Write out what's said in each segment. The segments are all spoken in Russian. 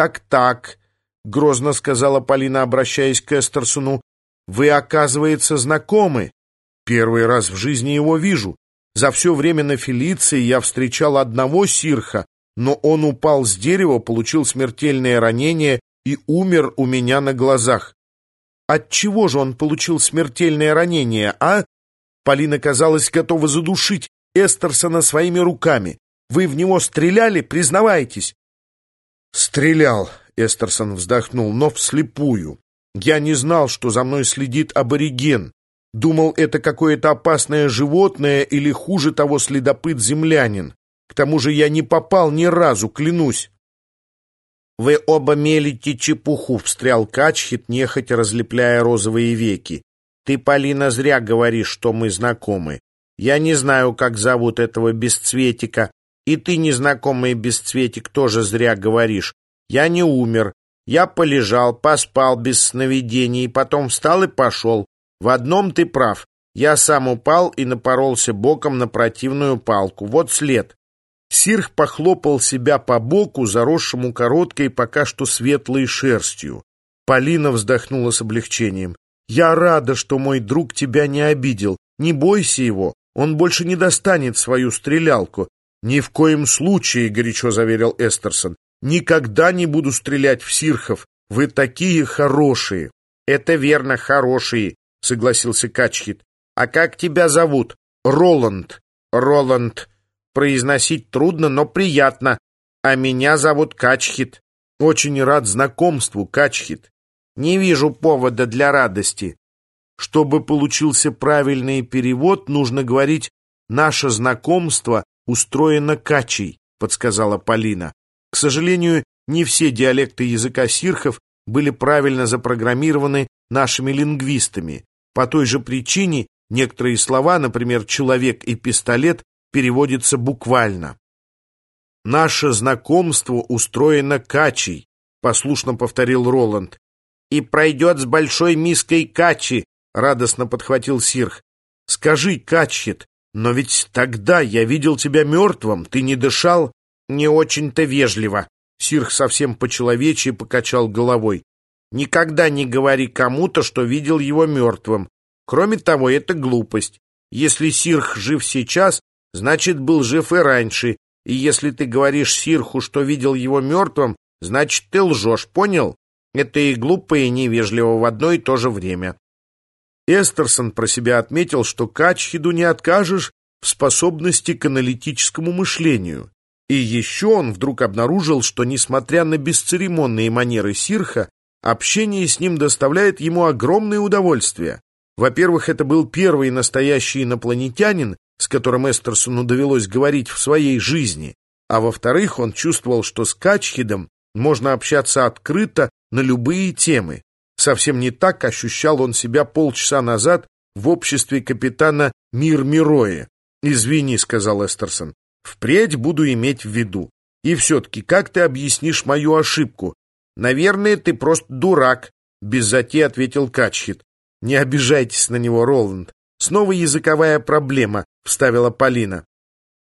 «Так-так», — грозно сказала Полина, обращаясь к Эстерсону, «вы, оказывается, знакомы. Первый раз в жизни его вижу. За все время на Фелиции я встречал одного сирха, но он упал с дерева, получил смертельное ранение и умер у меня на глазах. От чего же он получил смертельное ранение, а? Полина, казалось, готова задушить Эстерсона своими руками. Вы в него стреляли, признавайтесь. Стрелял, Эстерсон вздохнул, но вслепую. Я не знал, что за мной следит абориген. Думал, это какое-то опасное животное или, хуже того, следопыт-землянин. К тому же я не попал ни разу, клянусь. «Вы оба мелите чепуху», — встрял Качхит, нехотя разлепляя розовые веки. «Ты, Полина, зря говоришь, что мы знакомы. Я не знаю, как зовут этого бесцветика, и ты, незнакомый бесцветик, тоже зря говоришь. Я не умер. Я полежал, поспал без сновидений, потом встал и пошел. В одном ты прав. Я сам упал и напоролся боком на противную палку. Вот след. Сирх похлопал себя по боку, заросшему короткой, пока что светлой шерстью. Полина вздохнула с облегчением. «Я рада, что мой друг тебя не обидел. Не бойся его, он больше не достанет свою стрелялку». «Ни в коем случае», — горячо заверил Эстерсон, «никогда не буду стрелять в сирхов. Вы такие хорошие». «Это верно, хорошие», — согласился Качхит. «А как тебя зовут?» «Роланд». «Роланд», Произносить трудно, но приятно. А меня зовут Качхит. Очень рад знакомству, Качхит. Не вижу повода для радости. Чтобы получился правильный перевод, нужно говорить «наше знакомство устроено Качей», подсказала Полина. К сожалению, не все диалекты языка сирхов были правильно запрограммированы нашими лингвистами. По той же причине некоторые слова, например, «человек» и «пистолет», переводится буквально. «Наше знакомство устроено качей», — послушно повторил Роланд. «И пройдет с большой миской качи», — радостно подхватил Сирх. «Скажи, Качхит, но ведь тогда я видел тебя мертвым, ты не дышал?» «Не очень-то вежливо», — Сирх совсем по-человечьи покачал головой. «Никогда не говори кому-то, что видел его мертвым. Кроме того, это глупость. Если Сирх жив сейчас, значит, был жив и раньше, и если ты говоришь Сирху, что видел его мертвым, значит, ты лжешь, понял? Это и глупо, и невежливо в одно и то же время. Эстерсон про себя отметил, что Качхиду не откажешь в способности к аналитическому мышлению. И еще он вдруг обнаружил, что, несмотря на бесцеремонные манеры Сирха, общение с ним доставляет ему огромное удовольствие. Во-первых, это был первый настоящий инопланетянин, с которым Эстерсону довелось говорить в своей жизни, а во-вторых, он чувствовал, что с Качхидом можно общаться открыто на любые темы. Совсем не так ощущал он себя полчаса назад в обществе капитана Мир Мироя. «Извини», — сказал Эстерсон, — «впредь буду иметь в виду. И все-таки, как ты объяснишь мою ошибку? Наверное, ты просто дурак», — без затей ответил Качхит. «Не обижайтесь на него, Роланд. Снова языковая проблема, вставила Полина.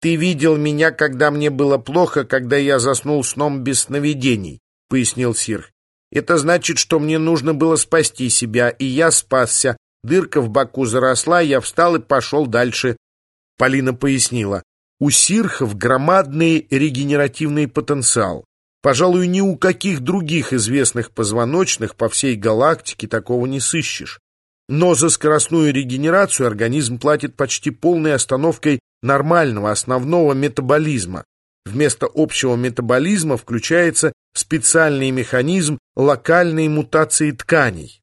Ты видел меня, когда мне было плохо, когда я заснул сном без сновидений, пояснил Сир. Это значит, что мне нужно было спасти себя, и я спасся. Дырка в боку заросла, я встал и пошел дальше. Полина пояснила. У сирхов громадный регенеративный потенциал. Пожалуй, ни у каких других известных позвоночных по всей галактике такого не сыщешь. Но за скоростную регенерацию организм платит почти полной остановкой нормального основного метаболизма. Вместо общего метаболизма включается специальный механизм локальной мутации тканей.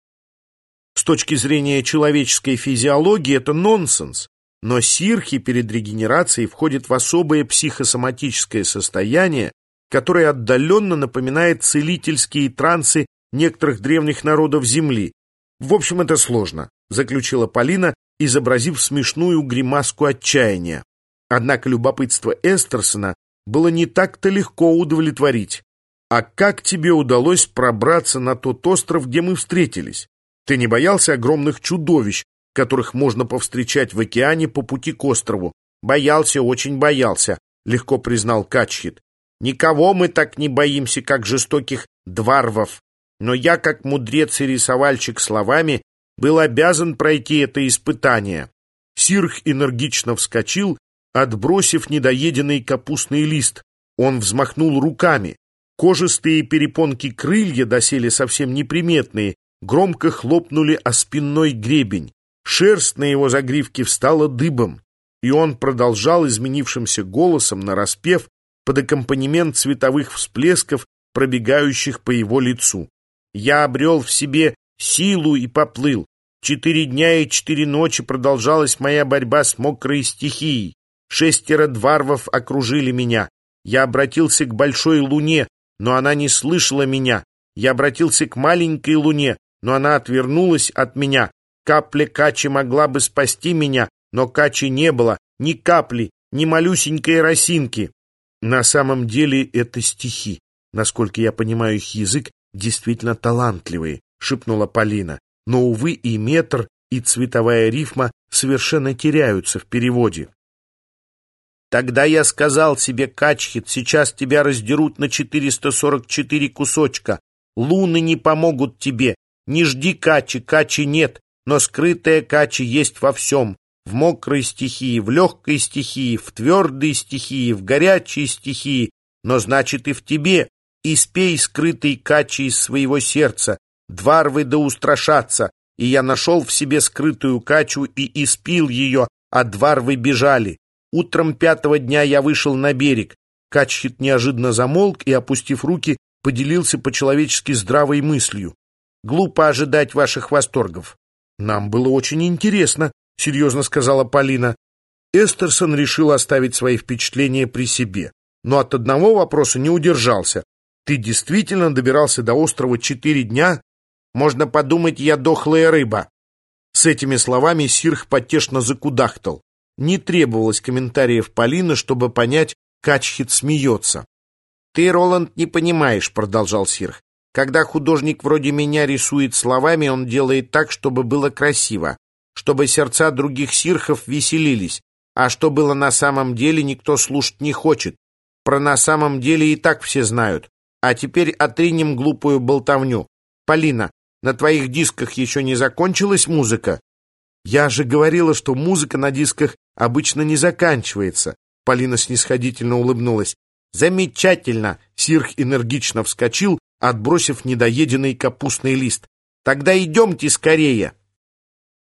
С точки зрения человеческой физиологии это нонсенс, но сирхи перед регенерацией входят в особое психосоматическое состояние, которое отдаленно напоминает целительские трансы некоторых древних народов Земли, в общем, это сложно, заключила Полина, изобразив смешную гримаску отчаяния. Однако любопытство Эстерсона было не так-то легко удовлетворить. А как тебе удалось пробраться на тот остров, где мы встретились? Ты не боялся огромных чудовищ, которых можно повстречать в океане по пути к острову? Боялся, очень боялся, легко признал Качхит. Никого мы так не боимся, как жестоких дварвов. Но я, как мудрец и рисовальщик словами, был обязан пройти это испытание. Сирх энергично вскочил, отбросив недоеденный капустный лист. Он взмахнул руками. Кожистые перепонки крылья, доселе совсем неприметные, громко хлопнули о спинной гребень. Шерсть на его загривке встала дыбом, и он продолжал изменившимся голосом нараспев под аккомпанемент цветовых всплесков, пробегающих по его лицу. Я обрел в себе силу и поплыл. Четыре дня и четыре ночи продолжалась моя борьба с мокрой стихией. Шестеро дварвов окружили меня. Я обратился к большой луне, но она не слышала меня. Я обратился к маленькой луне, но она отвернулась от меня. Капля Качи могла бы спасти меня, но Качи не было, ни капли, ни малюсенькой росинки. На самом деле это стихи. Насколько я понимаю их язык, действительно талантливые, шепнула Полина. Но, увы, и метр, и цветовая рифма совершенно теряются в переводе. Тогда я сказал себе, Качхит, сейчас тебя раздерут на 444 кусочка. Луны не помогут тебе. Не жди Качи, Качи нет, но скрытая Качи есть во всем. В мокрой стихии, в легкой стихии, в твердой стихии, в горячей стихии, но значит и в тебе и спей скрытый качи из своего сердца, дварвы да устрашатся, и я нашел в себе скрытую качу и испил ее, а дварвы бежали. Утром пятого дня я вышел на берег. Качхит неожиданно замолк и, опустив руки, поделился по-человечески здравой мыслью. Глупо ожидать ваших восторгов. Нам было очень интересно, серьезно сказала Полина. Эстерсон решил оставить свои впечатления при себе, но от одного вопроса не удержался. Ты действительно добирался до острова четыре дня? Можно подумать, я дохлая рыба. С этими словами Сирх потешно закудахтал. Не требовалось комментариев Полины, чтобы понять, Качхит смеется. «Ты, Роланд, не понимаешь», — продолжал Сирх. «Когда художник вроде меня рисует словами, он делает так, чтобы было красиво, чтобы сердца других сирхов веселились, а что было на самом деле, никто слушать не хочет. Про на самом деле и так все знают. А теперь отринем глупую болтовню. Полина, на твоих дисках еще не закончилась музыка? Я же говорила, что музыка на дисках обычно не заканчивается. Полина снисходительно улыбнулась. Замечательно! Сирх энергично вскочил, отбросив недоеденный капустный лист. Тогда идемте скорее.